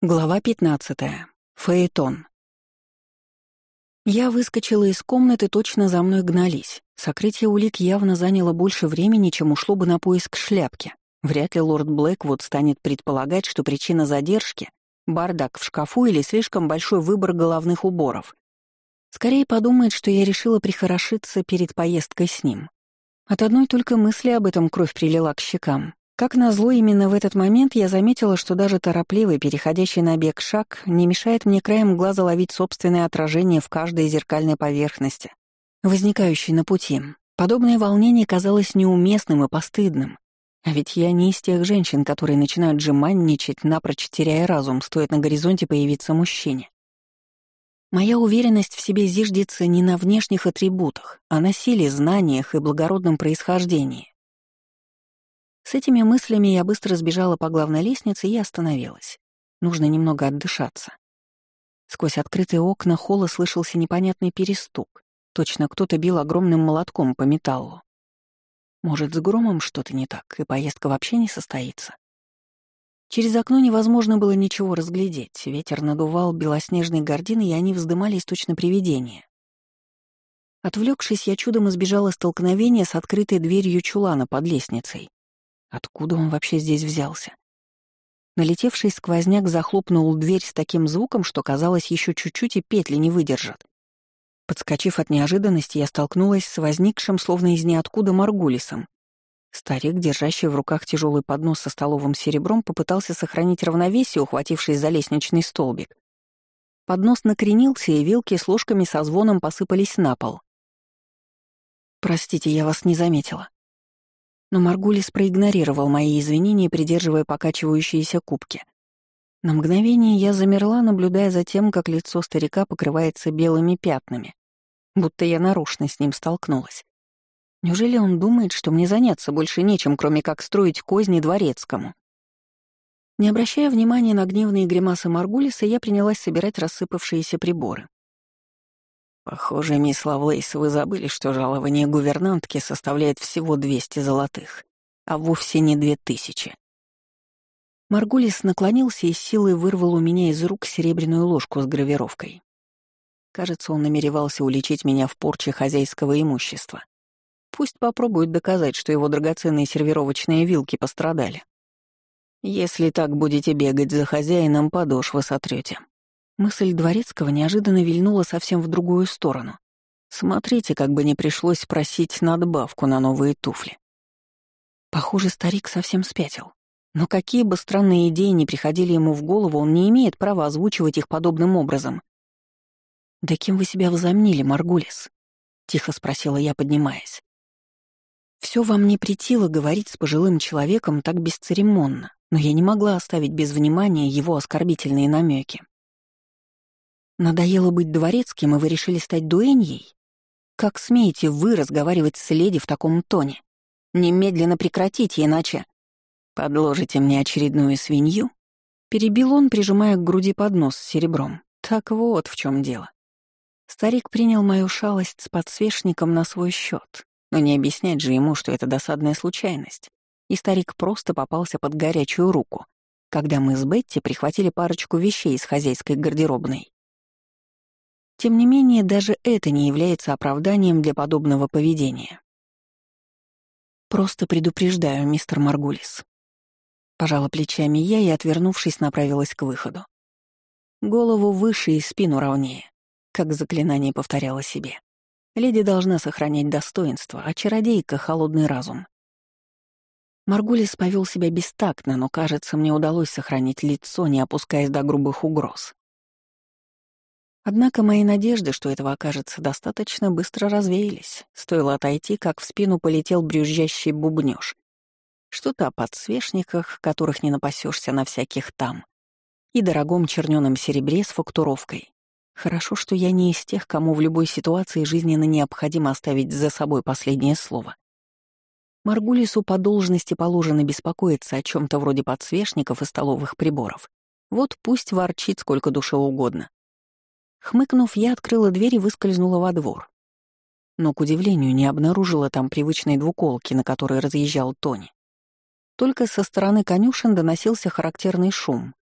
Глава 15. Фаэтон. Я выскочила из комнаты, точно за мной гнались. Сокрытие улик явно заняло больше времени, чем ушло бы на поиск шляпки. Вряд ли лорд Блэквуд станет предполагать, что причина задержки — бардак в шкафу или слишком большой выбор головных уборов. Скорее подумает, что я решила прихорошиться перед поездкой с ним. От одной только мысли об этом кровь прилила к щекам. Как назло, именно в этот момент я заметила, что даже торопливый, переходящий на бег шаг, не мешает мне краем глаза ловить собственное отражение в каждой зеркальной поверхности, возникающей на пути. Подобное волнение казалось неуместным и постыдным. А ведь я не из тех женщин, которые начинают жеманничать, напрочь теряя разум, стоит на горизонте появиться мужчине. Моя уверенность в себе зиждется не на внешних атрибутах, а на силе, знаниях и благородном происхождении. С этими мыслями я быстро сбежала по главной лестнице и остановилась. Нужно немного отдышаться. Сквозь открытые окна холла слышался непонятный перестук. Точно кто-то бил огромным молотком по металлу. Может, с громом что-то не так, и поездка вообще не состоится? Через окно невозможно было ничего разглядеть. Ветер надувал белоснежные гардины, и они вздымались точно привидения. Отвлекшись, я чудом избежала столкновения с открытой дверью чулана под лестницей. Откуда он вообще здесь взялся? Налетевший сквозняк захлопнул дверь с таким звуком, что казалось, еще чуть-чуть и петли не выдержат. Подскочив от неожиданности, я столкнулась с возникшим, словно из ниоткуда, Маргулисом. Старик, держащий в руках тяжелый поднос со столовым серебром, попытался сохранить равновесие, ухватившись за лестничный столбик. Поднос накренился, и вилки с ложками со звоном посыпались на пол. «Простите, я вас не заметила», но Маргулис проигнорировал мои извинения, придерживая покачивающиеся кубки. На мгновение я замерла, наблюдая за тем, как лицо старика покрывается белыми пятнами, будто я нарочно с ним столкнулась. Неужели он думает, что мне заняться больше нечем, кроме как строить козни дворецкому? Не обращая внимания на гневные гримасы Маргулиса, я принялась собирать рассыпавшиеся приборы. Похоже, мисс Лавлейс, вы забыли, что жалование гувернантки составляет всего 200 золотых, а вовсе не 2000. Маргулис наклонился и силой вырвал у меня из рук серебряную ложку с гравировкой. Кажется, он намеревался уличить меня в порче хозяйского имущества. Пусть попробует доказать, что его драгоценные сервировочные вилки пострадали. Если так будете бегать за хозяином, подошвы сотрете. Мысль Дворецкого неожиданно вильнула совсем в другую сторону. Смотрите, как бы не пришлось просить надбавку на новые туфли. Похоже, старик совсем спятил. Но какие бы странные идеи ни приходили ему в голову, он не имеет права озвучивать их подобным образом. «Да кем вы себя возомнили, Маргулис?» — тихо спросила я, поднимаясь. Все во мне притило говорить с пожилым человеком так бесцеремонно, но я не могла оставить без внимания его оскорбительные намеки. Надоело быть дворецким, и вы решили стать дуэньей? Как смеете вы разговаривать с леди в таком тоне? Немедленно прекратите, иначе... Подложите мне очередную свинью? Перебил он, прижимая к груди поднос с серебром. Так вот в чем дело. Старик принял мою шалость с подсвечником на свой счет, но не объяснять же ему, что это досадная случайность. И старик просто попался под горячую руку, когда мы с Бетти прихватили парочку вещей из хозяйской гардеробной. Тем не менее, даже это не является оправданием для подобного поведения. «Просто предупреждаю, мистер Маргулис». Пожала плечами я и, отвернувшись, направилась к выходу. Голову выше и спину ровнее, как заклинание повторяло себе. Леди должна сохранять достоинство, а чародейка — холодный разум. Маргулис повел себя бестактно, но, кажется, мне удалось сохранить лицо, не опускаясь до грубых угроз. Однако мои надежды, что этого окажется достаточно, быстро развеялись. Стоило отойти, как в спину полетел брюзжащий бубнёж. Что-то о подсвечниках, которых не напасешься на всяких там. И дорогом чернёном серебре с фактуровкой. Хорошо, что я не из тех, кому в любой ситуации жизненно необходимо оставить за собой последнее слово. Маргулису по должности положено беспокоиться о чем то вроде подсвечников и столовых приборов. Вот пусть ворчит сколько душе угодно. Хмыкнув, я открыла дверь и выскользнула во двор. Но, к удивлению, не обнаружила там привычной двуколки, на которой разъезжал Тони. Только со стороны конюшен доносился характерный шум.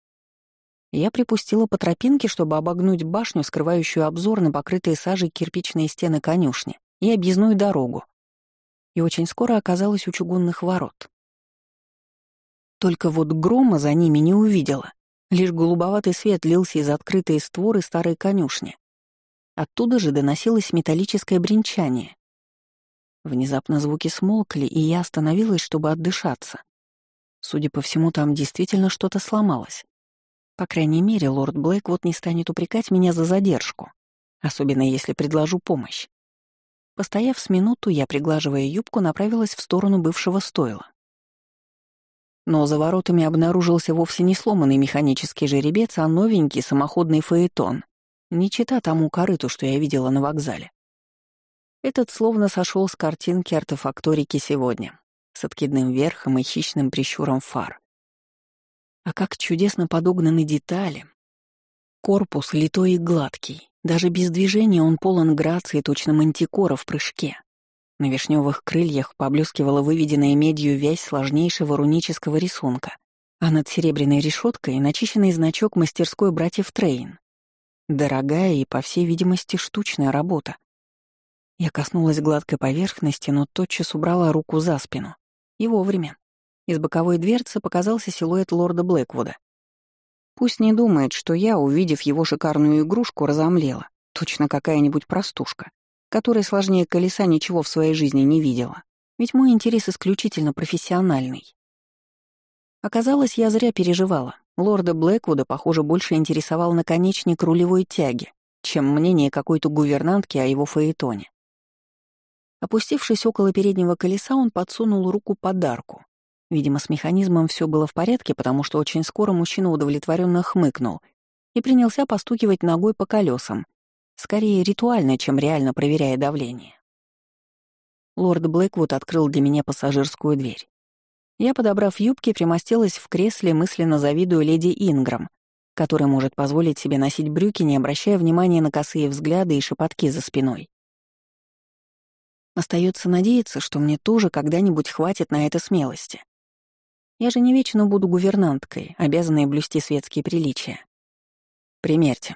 Я припустила по тропинке, чтобы обогнуть башню, скрывающую обзор на покрытые сажей кирпичные стены конюшни, и объездную дорогу. И очень скоро оказалась у чугунных ворот. Только вот грома за ними не увидела. Лишь голубоватый свет лился из открытой створы старой конюшни. Оттуда же доносилось металлическое бренчание. Внезапно звуки смолкли, и я остановилась, чтобы отдышаться. Судя по всему, там действительно что-то сломалось. По крайней мере, лорд Блэквуд не станет упрекать меня за задержку, особенно если предложу помощь. Постояв с минуту, я, приглаживая юбку, направилась в сторону бывшего стойла. Но за воротами обнаружился вовсе не сломанный механический жеребец, а новенький самоходный фаэтон, не чита тому корыту, что я видела на вокзале. Этот словно сошел с картинки артефакторики сегодня, с откидным верхом и хищным прищуром фар. А как чудесно подогнаны детали. Корпус литой и гладкий. Даже без движения он полон грации, точно мантикора в прыжке. На вишневых крыльях поблескивала выведенная медью вязь сложнейшего рунического рисунка, а над серебряной решеткой начищенный значок мастерской братьев Трейн. Дорогая и, по всей видимости, штучная работа. Я коснулась гладкой поверхности, но тотчас убрала руку за спину. И вовремя. Из боковой дверцы показался силуэт лорда Блэквуда. Пусть не думает, что я, увидев его шикарную игрушку, разомлела. Точно какая-нибудь простушка, которая сложнее колеса ничего в своей жизни не видела. Ведь мой интерес исключительно профессиональный. Оказалось, я зря переживала. Лорда Блэквуда, похоже, больше интересовал наконечник рулевой тяги, чем мнение какой-то гувернантки о его фаэтоне. Опустившись около переднего колеса, он подсунул руку под арку, Видимо, с механизмом все было в порядке, потому что очень скоро мужчина удовлетворенно хмыкнул и принялся постукивать ногой по колесам, скорее ритуально, чем реально проверяя давление. Лорд Блэквуд открыл для меня пассажирскую дверь. Я, подобрав юбки, примостилась в кресле, мысленно завидуя леди Инграм, которая может позволить себе носить брюки, не обращая внимания на косые взгляды и шепотки за спиной. Остается надеяться, что мне тоже когда-нибудь хватит на это смелости. Я же не вечно буду гувернанткой, обязанной блюсти светские приличия. Примерьте.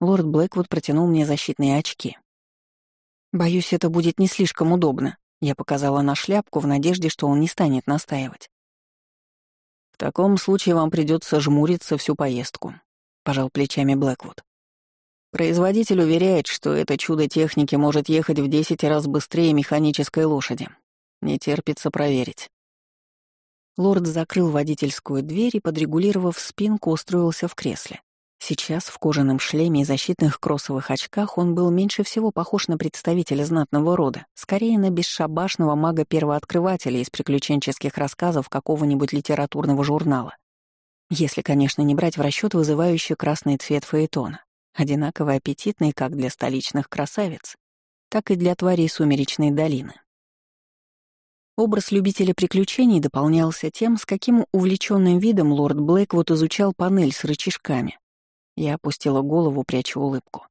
Лорд Блэквуд протянул мне защитные очки. Боюсь, это будет не слишком удобно. Я показала на шляпку в надежде, что он не станет настаивать. В таком случае вам придется жмуриться всю поездку, пожал плечами Блэквуд. Производитель уверяет, что это чудо техники может ехать в 10 раз быстрее механической лошади. Не терпится проверить. Лорд закрыл водительскую дверь и, подрегулировав спинку, устроился в кресле. Сейчас в кожаном шлеме и защитных кроссовых очках он был меньше всего похож на представителя знатного рода, скорее на бесшабашного мага-первооткрывателя из приключенческих рассказов какого-нибудь литературного журнала. Если, конечно, не брать в расчет вызывающий красный цвет фаэтона, одинаково аппетитный как для столичных красавиц, так и для тварей сумеречной долины. Образ любителя приключений дополнялся тем, с каким увлеченным видом лорд Блэквуд изучал панель с рычажками. Я опустила голову, пряча улыбку.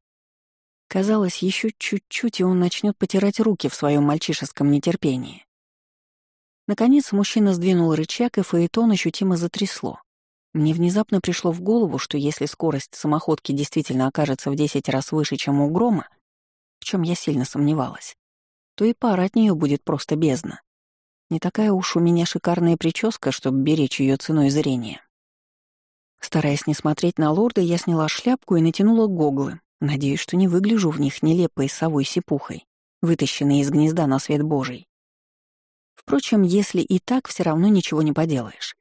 Казалось, еще чуть-чуть, и он начнет потирать руки в своем мальчишеском нетерпении. Наконец мужчина сдвинул рычаг, и фаэтон ощутимо затрясло. Мне внезапно пришло в голову, что если скорость самоходки действительно окажется в 10 раз выше, чем у грома, в чем я сильно сомневалась, то и пара от нее будет просто бездна. Не такая уж у меня шикарная прическа, чтобы беречь ее ценой зрения. Стараясь не смотреть на лорда, я сняла шляпку и натянула гоглы, надеюсь, что не выгляжу в них нелепой совой сипухой, вытащенной из гнезда на свет Божий. Впрочем, если и так, все равно ничего не поделаешь.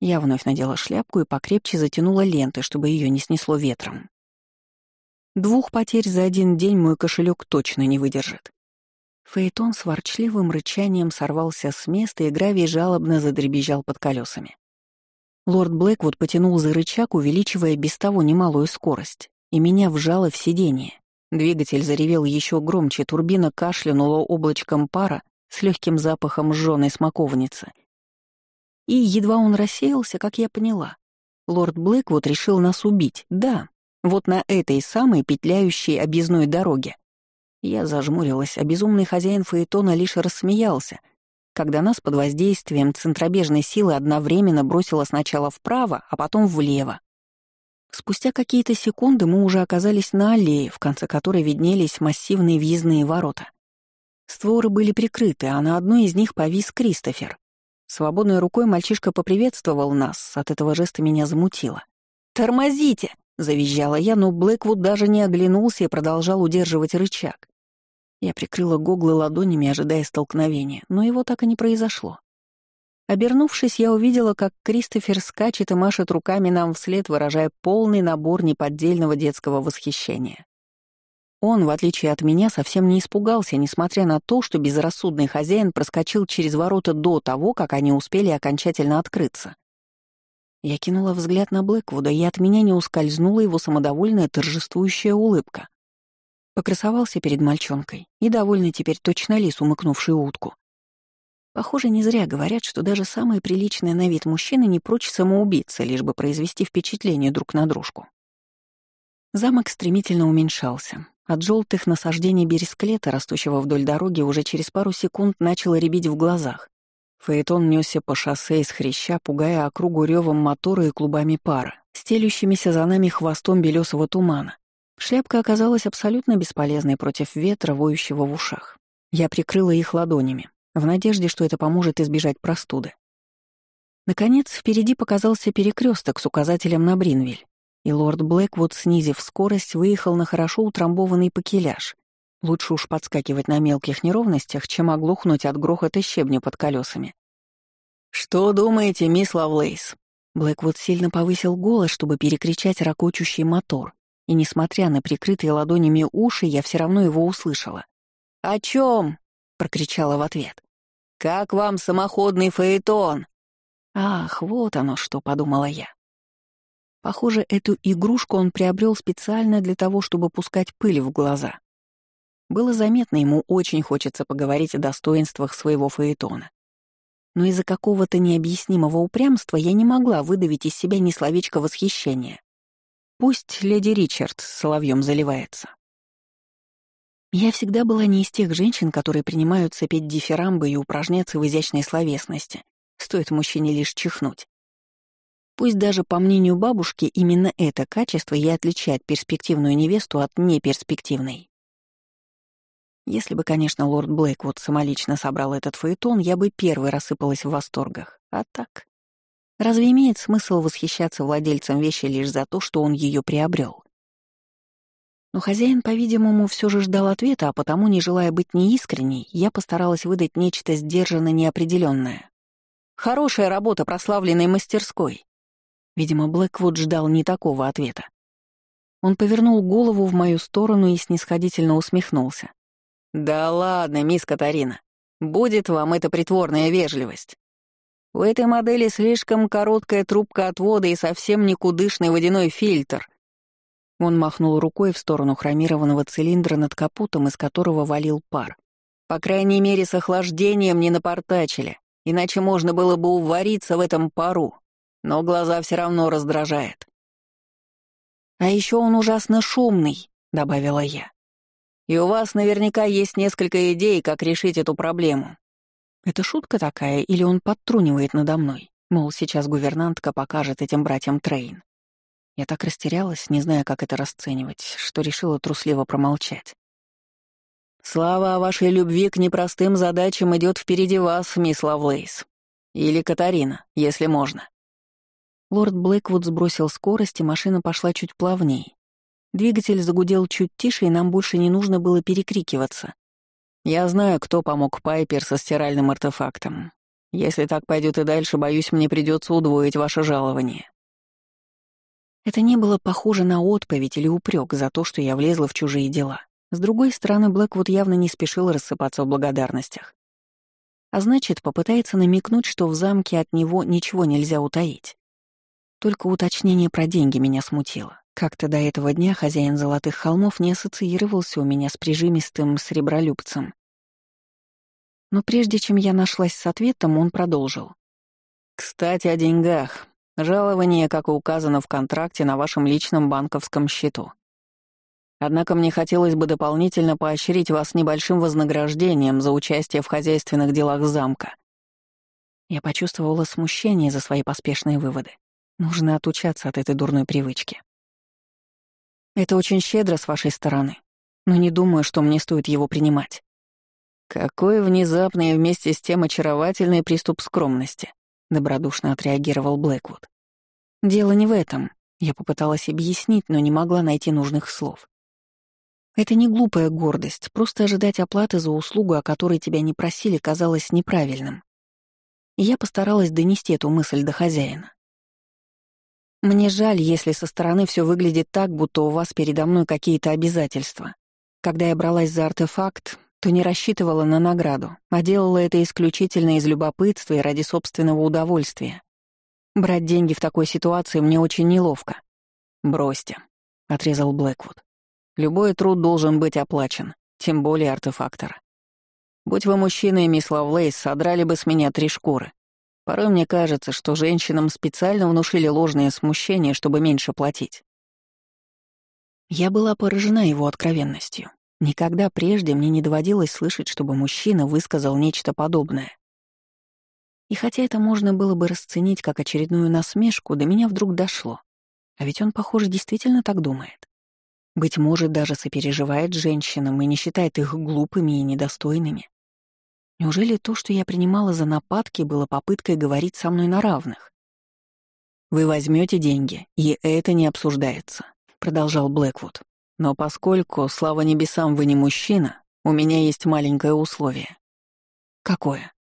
Я вновь надела шляпку и покрепче затянула ленты, чтобы ее не снесло ветром. Двух потерь за один день мой кошелек точно не выдержит. Фейтон с ворчливым рычанием сорвался с места, и гравий жалобно задребезжал под колесами. Лорд Блэквуд потянул за рычаг, увеличивая без того немалую скорость, и меня вжало в сиденье. Двигатель заревел еще громче, турбина кашлянула облачком пара с легким запахом сжёной смоковницы. И едва он рассеялся, как я поняла. Лорд Блэквуд решил нас убить, да, вот на этой самой петляющей объездной дороге. Я зажмурилась, а безумный хозяин Фаэтона лишь рассмеялся, когда нас под воздействием центробежной силы одновременно бросило сначала вправо, а потом влево. Спустя какие-то секунды мы уже оказались на аллее, в конце которой виднелись массивные въездные ворота. Створы были прикрыты, а на одной из них повис Кристофер. Свободной рукой мальчишка поприветствовал нас, от этого жеста меня замутило. «Тормозите!» — завизжала я, но Блэквуд даже не оглянулся и продолжал удерживать рычаг. Я прикрыла гоглы ладонями, ожидая столкновения, но его так и не произошло. Обернувшись, я увидела, как Кристофер скачет и машет руками нам вслед, выражая полный набор неподдельного детского восхищения. Он, в отличие от меня, совсем не испугался, несмотря на то, что безрассудный хозяин проскочил через ворота до того, как они успели окончательно открыться. Я кинула взгляд на Блэквуда, и от меня не ускользнула его самодовольная торжествующая улыбка. Покрасовался перед мальчонкой и довольный теперь точно лис, умыкнувший утку. Похоже, не зря говорят, что даже самые приличные на вид мужчины не прочь самоубиться, лишь бы произвести впечатление друг на дружку. Замок стремительно уменьшался. От желтых насаждений бересклета, растущего вдоль дороги, уже через пару секунд начало рябить в глазах. Фаэтон несся по шоссе из хряща, пугая округу ревом мотора и клубами пара, стелющимися за нами хвостом белесого тумана. Шляпка оказалась абсолютно бесполезной против ветра, воющего в ушах. Я прикрыла их ладонями, в надежде, что это поможет избежать простуды. Наконец, впереди показался перекресток с указателем на Бринвиль, и лорд Блэквуд, снизив скорость, выехал на хорошо утрамбованный покеляж, Лучше уж подскакивать на мелких неровностях, чем оглохнуть от грохота щебня под колесами. «Что думаете, мисс Лавлейс?» Блэквуд сильно повысил голос, чтобы перекричать ракочущий мотор, и, несмотря на прикрытые ладонями уши, я все равно его услышала. «О чем? прокричала в ответ. «Как вам самоходный фаэтон?» «Ах, вот оно что», — подумала я. Похоже, эту игрушку он приобрел специально для того, чтобы пускать пыль в глаза. Было заметно, ему очень хочется поговорить о достоинствах своего фаэтона. Но из-за какого-то необъяснимого упрямства я не могла выдавить из себя ни словечко восхищения. Пусть леди Ричард соловьем заливается. Я всегда была не из тех женщин, которые принимаются петь дифирамбы и упражняться в изящной словесности. Стоит мужчине лишь чихнуть. Пусть даже по мнению бабушки именно это качество и отличает перспективную невесту от неперспективной. Если бы, конечно, лорд Блэквуд самолично собрал этот фаэтон, я бы первый рассыпалась в восторгах. А так... Разве имеет смысл восхищаться владельцем вещи лишь за то, что он ее приобрел? Но хозяин, по-видимому, все же ждал ответа, а потому, не желая быть неискренней, я постаралась выдать нечто сдержанно неопределенное. «Хорошая работа прославленной мастерской». Видимо, Блэквуд ждал не такого ответа. Он повернул голову в мою сторону и снисходительно усмехнулся. «Да ладно, мисс Катарина. Будет вам эта притворная вежливость. У этой модели слишком короткая трубка отвода и совсем никудышный водяной фильтр». Он махнул рукой в сторону хромированного цилиндра над капотом, из которого валил пар. «По крайней мере, с охлаждением не напортачили, иначе можно было бы увариться в этом пару, но глаза все равно раздражает». «А еще он ужасно шумный», — добавила я. И у вас наверняка есть несколько идей, как решить эту проблему. Это шутка такая, или он подтрунивает надо мной? Мол, сейчас гувернантка покажет этим братьям Трейн. Я так растерялась, не зная, как это расценивать, что решила трусливо промолчать. «Слава о вашей любви к непростым задачам идет впереди вас, мисс Лавлейс. Или Катарина, если можно». Лорд Блэквуд сбросил скорость, и машина пошла чуть плавней, Двигатель загудел чуть тише, и нам больше не нужно было перекрикиваться. Я знаю, кто помог Пайпер со стиральным артефактом. Если так пойдет и дальше, боюсь, мне придется удвоить ваше жалование. Это не было похоже на отповедь или упрек за то, что я влезла в чужие дела. С другой стороны, Блэквуд явно не спешил рассыпаться в благодарностях. А значит, попытается намекнуть, что в замке от него ничего нельзя утаить. Только уточнение про деньги меня смутило. Как-то до этого дня хозяин Золотых холмов не ассоциировался у меня с прижимистым сребролюбцем. Но прежде чем я нашлась с ответом, он продолжил. «Кстати, о деньгах. Жалование, как и указано в контракте, на вашем личном банковском счету. Однако мне хотелось бы дополнительно поощрить вас небольшим вознаграждением за участие в хозяйственных делах замка». Я почувствовала смущение за свои поспешные выводы. Нужно отучаться от этой дурной привычки. Это очень щедро с вашей стороны, но не думаю, что мне стоит его принимать. Какой внезапный и вместе с тем очаровательный приступ скромности, добродушно отреагировал Блэквуд. Дело не в этом. Я попыталась объяснить, но не могла найти нужных слов. Это не глупая гордость, просто ожидать оплаты за услугу, о которой тебя не просили, казалось неправильным. И я постаралась донести эту мысль до хозяина. Мне жаль, если со стороны все выглядит так, будто у вас передо мной какие-то обязательства. Когда я бралась за артефакт, то не рассчитывала на награду, а делала это исключительно из любопытства и ради собственного удовольствия. Брать деньги в такой ситуации мне очень неловко. «Бросьте», — отрезал Блэквуд. «Любой труд должен быть оплачен, тем более артефактора. Будь вы мужчиной, мисс Лавлейс, содрали бы с меня три шкуры. Порой мне кажется, что женщинам специально внушили ложное смущение, чтобы меньше платить». Я была поражена его откровенностью. Никогда прежде мне не доводилось слышать, чтобы мужчина высказал нечто подобное. И хотя это можно было бы расценить как очередную насмешку, до меня вдруг дошло. А ведь он, похоже, действительно так думает. Быть может, даже сопереживает женщинам и не считает их глупыми и недостойными. Неужели то, что я принимала за нападки, было попыткой говорить со мной на равных? «Вы возьмете деньги, и это не обсуждается», — продолжал Блэквуд. «Но поскольку, слава небесам, вы не мужчина, у меня есть маленькое условие». «Какое?»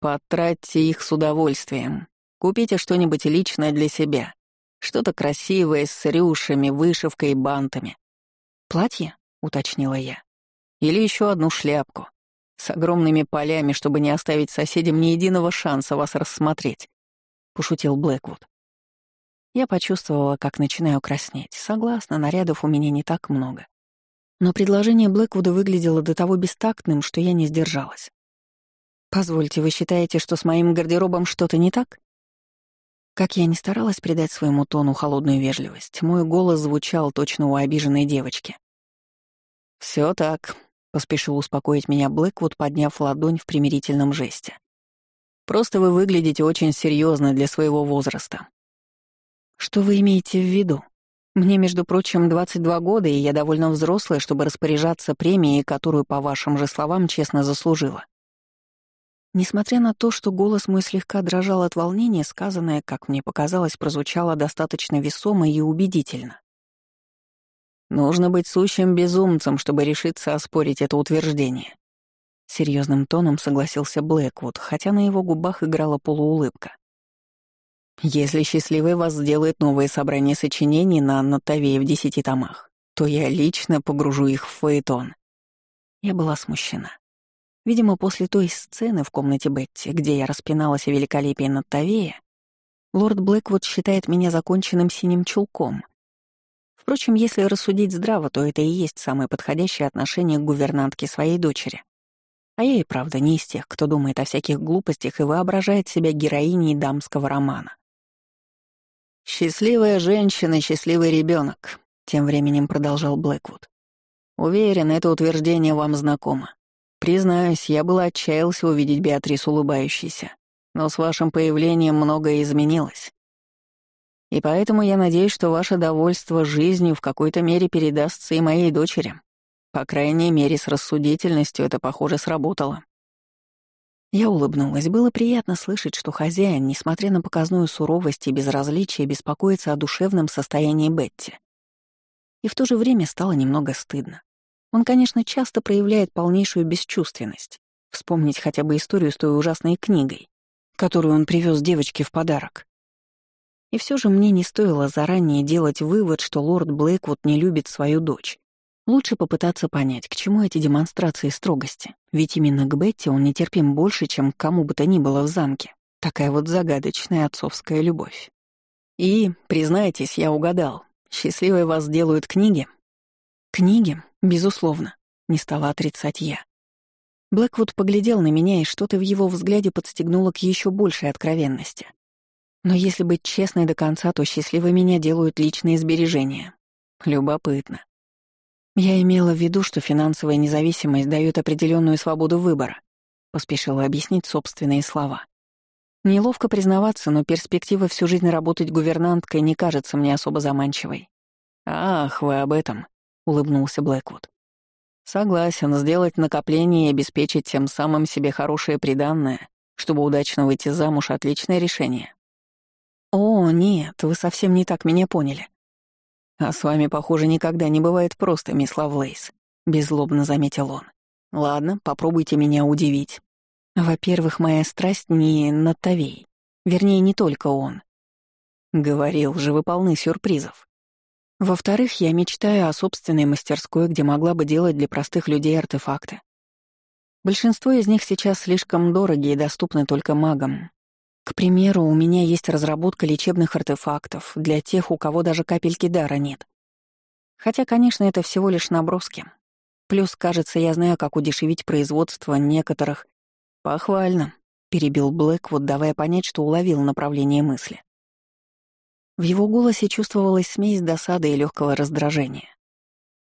Потратьте их с удовольствием. Купите что-нибудь личное для себя. Что-то красивое с рюшами, вышивкой и бантами. «Платье?» — уточнила я. «Или еще одну шляпку. С огромными полями, чтобы не оставить соседям ни единого шанса вас рассмотреть», — пошутил Блэквуд. Я почувствовала, как начинаю краснеть. Согласна, нарядов у меня не так много. Но предложение Блэквуда выглядело до того бестактным, что я не сдержалась. «Позвольте, вы считаете, что с моим гардеробом что-то не так?» Как я не старалась придать своему тону холодную вежливость, мой голос звучал точно у обиженной девочки. Все так», — поспешил успокоить меня Блэквуд, подняв ладонь в примирительном жесте. «Просто вы выглядите очень серьезно для своего возраста». «Что вы имеете в виду? Мне, между прочим, 22 года, и я довольно взрослая, чтобы распоряжаться премией, которую, по вашим же словам, честно заслужила. Несмотря на то, что голос мой слегка дрожал от волнения, сказанное, как мне показалось, прозвучало достаточно весомо и убедительно. «Нужно быть сущим безумцем, чтобы решиться оспорить это утверждение», — серьезным тоном согласился Блэквуд, хотя на его губах играла полуулыбка. «Если счастливый вас сделает новое собрание сочинений на Аннотовее в десяти томах, то я лично погружу их в фаэтон». Я была смущена. Видимо, после той сцены в комнате Бетти, где я распиналась о великолепии Наттавея, лорд Блэквуд считает меня законченным синим чулком. Впрочем, если рассудить здраво, то это и есть самое подходящее отношение к гувернантке своей дочери. А я и правда не из тех, кто думает о всяких глупостях и воображает себя героиней дамского романа. «Счастливая женщина, счастливый ребенок, тем временем продолжал Блэквуд. «Уверен, это утверждение вам знакомо. Признаюсь, я было отчаялся увидеть Беатрис улыбающейся, но с вашим появлением многое изменилось. И поэтому я надеюсь, что ваше довольство жизнью в какой-то мере передастся и моей дочери. По крайней мере, с рассудительностью это, похоже, сработало. Я улыбнулась. Было приятно слышать, что хозяин, несмотря на показную суровость и безразличие, беспокоится о душевном состоянии Бетти. И в то же время стало немного стыдно. Он, конечно, часто проявляет полнейшую бесчувственность. Вспомнить хотя бы историю с той ужасной книгой, которую он привез девочке в подарок. И все же мне не стоило заранее делать вывод, что лорд Блэквуд не любит свою дочь. Лучше попытаться понять, к чему эти демонстрации строгости. Ведь именно к Бетти он нетерпим больше, чем к кому бы то ни было в замке. Такая вот загадочная отцовская любовь. И, признайтесь, я угадал. Счастливой вас делают книги? Книги, безусловно, не стала отрицать я. Блэквуд поглядел на меня, и что-то в его взгляде подстегнуло к еще большей откровенности. Но если быть честной до конца, то счастливой меня делают личные сбережения. Любопытно. Я имела в виду, что финансовая независимость дает определенную свободу выбора, поспешила объяснить собственные слова. Неловко признаваться, но перспектива всю жизнь работать гувернанткой не кажется мне особо заманчивой. «Ах, вы об этом», — улыбнулся Блэквуд. «Согласен, сделать накопление и обеспечить тем самым себе хорошее приданное, чтобы удачно выйти замуж — отличное решение». «О, нет, вы совсем не так меня поняли». «А с вами, похоже, никогда не бывает просто, мисс Лавлейс», — беззлобно заметил он. «Ладно, попробуйте меня удивить». Во-первых, моя страсть не Натовей. Вернее, не только он. Говорил же, вы полны сюрпризов. Во-вторых, я мечтаю о собственной мастерской, где могла бы делать для простых людей артефакты. Большинство из них сейчас слишком дорогие и доступны только магам. К примеру, у меня есть разработка лечебных артефактов для тех, у кого даже капельки дара нет. Хотя, конечно, это всего лишь наброски. Плюс, кажется, я знаю, как удешевить производство некоторых «Похвально», — перебил Блэквуд, давая понять, что уловил направление мысли. В его голосе чувствовалась смесь досады и легкого раздражения.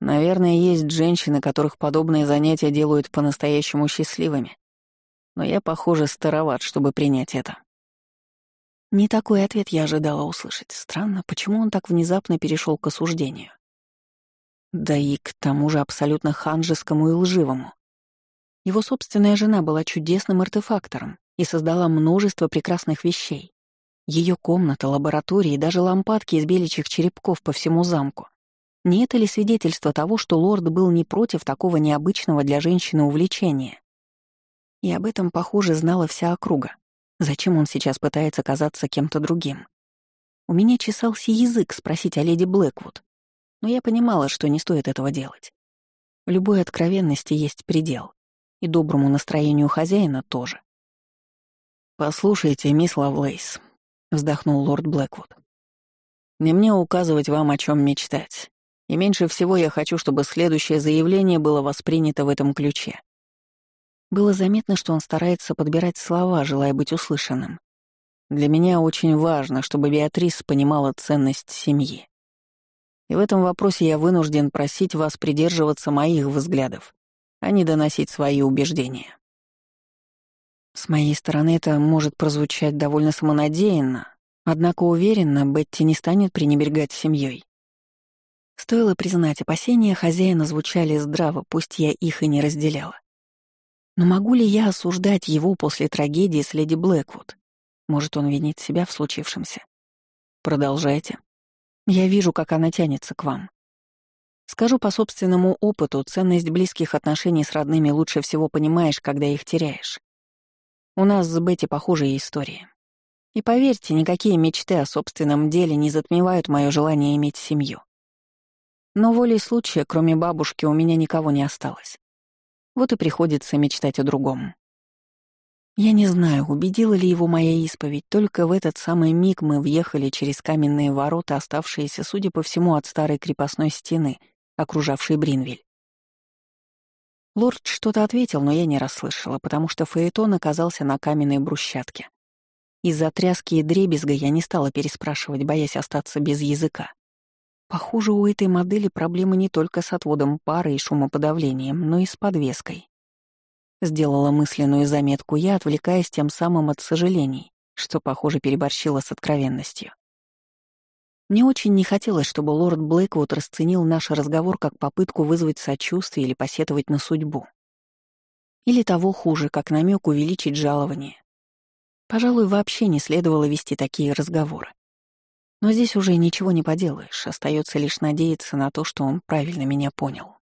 Наверное, есть женщины, которых подобные занятия делают по-настоящему счастливыми. Но я, похоже, староват, чтобы принять это. Не такой ответ я ожидала услышать. Странно, почему он так внезапно перешел к осуждению. Да и к тому же абсолютно ханжескому и лживому. Его собственная жена была чудесным артефактором и создала множество прекрасных вещей. Ее комната, лаборатория и даже лампадки из беличьих черепков по всему замку. Не это ли свидетельство того, что лорд был не против такого необычного для женщины увлечения? И об этом, похоже, знала вся округа. Зачем он сейчас пытается казаться кем-то другим? У меня чесался язык спросить о леди Блэквуд, но я понимала, что не стоит этого делать. Любой откровенности есть предел и доброму настроению хозяина тоже. «Послушайте, мисс Лавлейс», — вздохнул лорд Блэквуд. «Не мне указывать вам, о чем мечтать. И меньше всего я хочу, чтобы следующее заявление было воспринято в этом ключе». Было заметно, что он старается подбирать слова, желая быть услышанным. «Для меня очень важно, чтобы Беатрис понимала ценность семьи. И в этом вопросе я вынужден просить вас придерживаться моих взглядов, а не доносить свои убеждения. С моей стороны это может прозвучать довольно самонадеянно, однако уверенно, Бетти не станет пренебрегать семьей. Стоило признать, опасения хозяина звучали здраво, пусть я их и не разделяла. Но могу ли я осуждать его после трагедии с леди Блэквуд? Может, он винит себя в случившемся? Продолжайте. Я вижу, как она тянется к вам. Скажу по собственному опыту, ценность близких отношений с родными лучше всего понимаешь, когда их теряешь. У нас с Бетти похожие истории. И поверьте, никакие мечты о собственном деле не затмевают мое желание иметь семью. Но волей случая, кроме бабушки, у меня никого не осталось. Вот и приходится мечтать о другом. Я не знаю, убедила ли его моя исповедь, только в этот самый миг мы въехали через каменные ворота, оставшиеся, судя по всему, от старой крепостной стены — окружавший Бринвиль. Лорд что-то ответил, но я не расслышала, потому что Фаэтон оказался на каменной брусчатке. Из-за тряски и дребезга я не стала переспрашивать, боясь остаться без языка. Похоже, у этой модели проблемы не только с отводом пары и шумоподавлением, но и с подвеской. Сделала мысленную заметку я, отвлекаясь тем самым от сожалений, что, похоже, переборщила с откровенностью. Мне очень не хотелось, чтобы лорд Блэквуд расценил наш разговор как попытку вызвать сочувствие или посетовать на судьбу. Или того хуже, как намек увеличить жалование. Пожалуй, вообще не следовало вести такие разговоры. Но здесь уже ничего не поделаешь, остается лишь надеяться на то, что он правильно меня понял.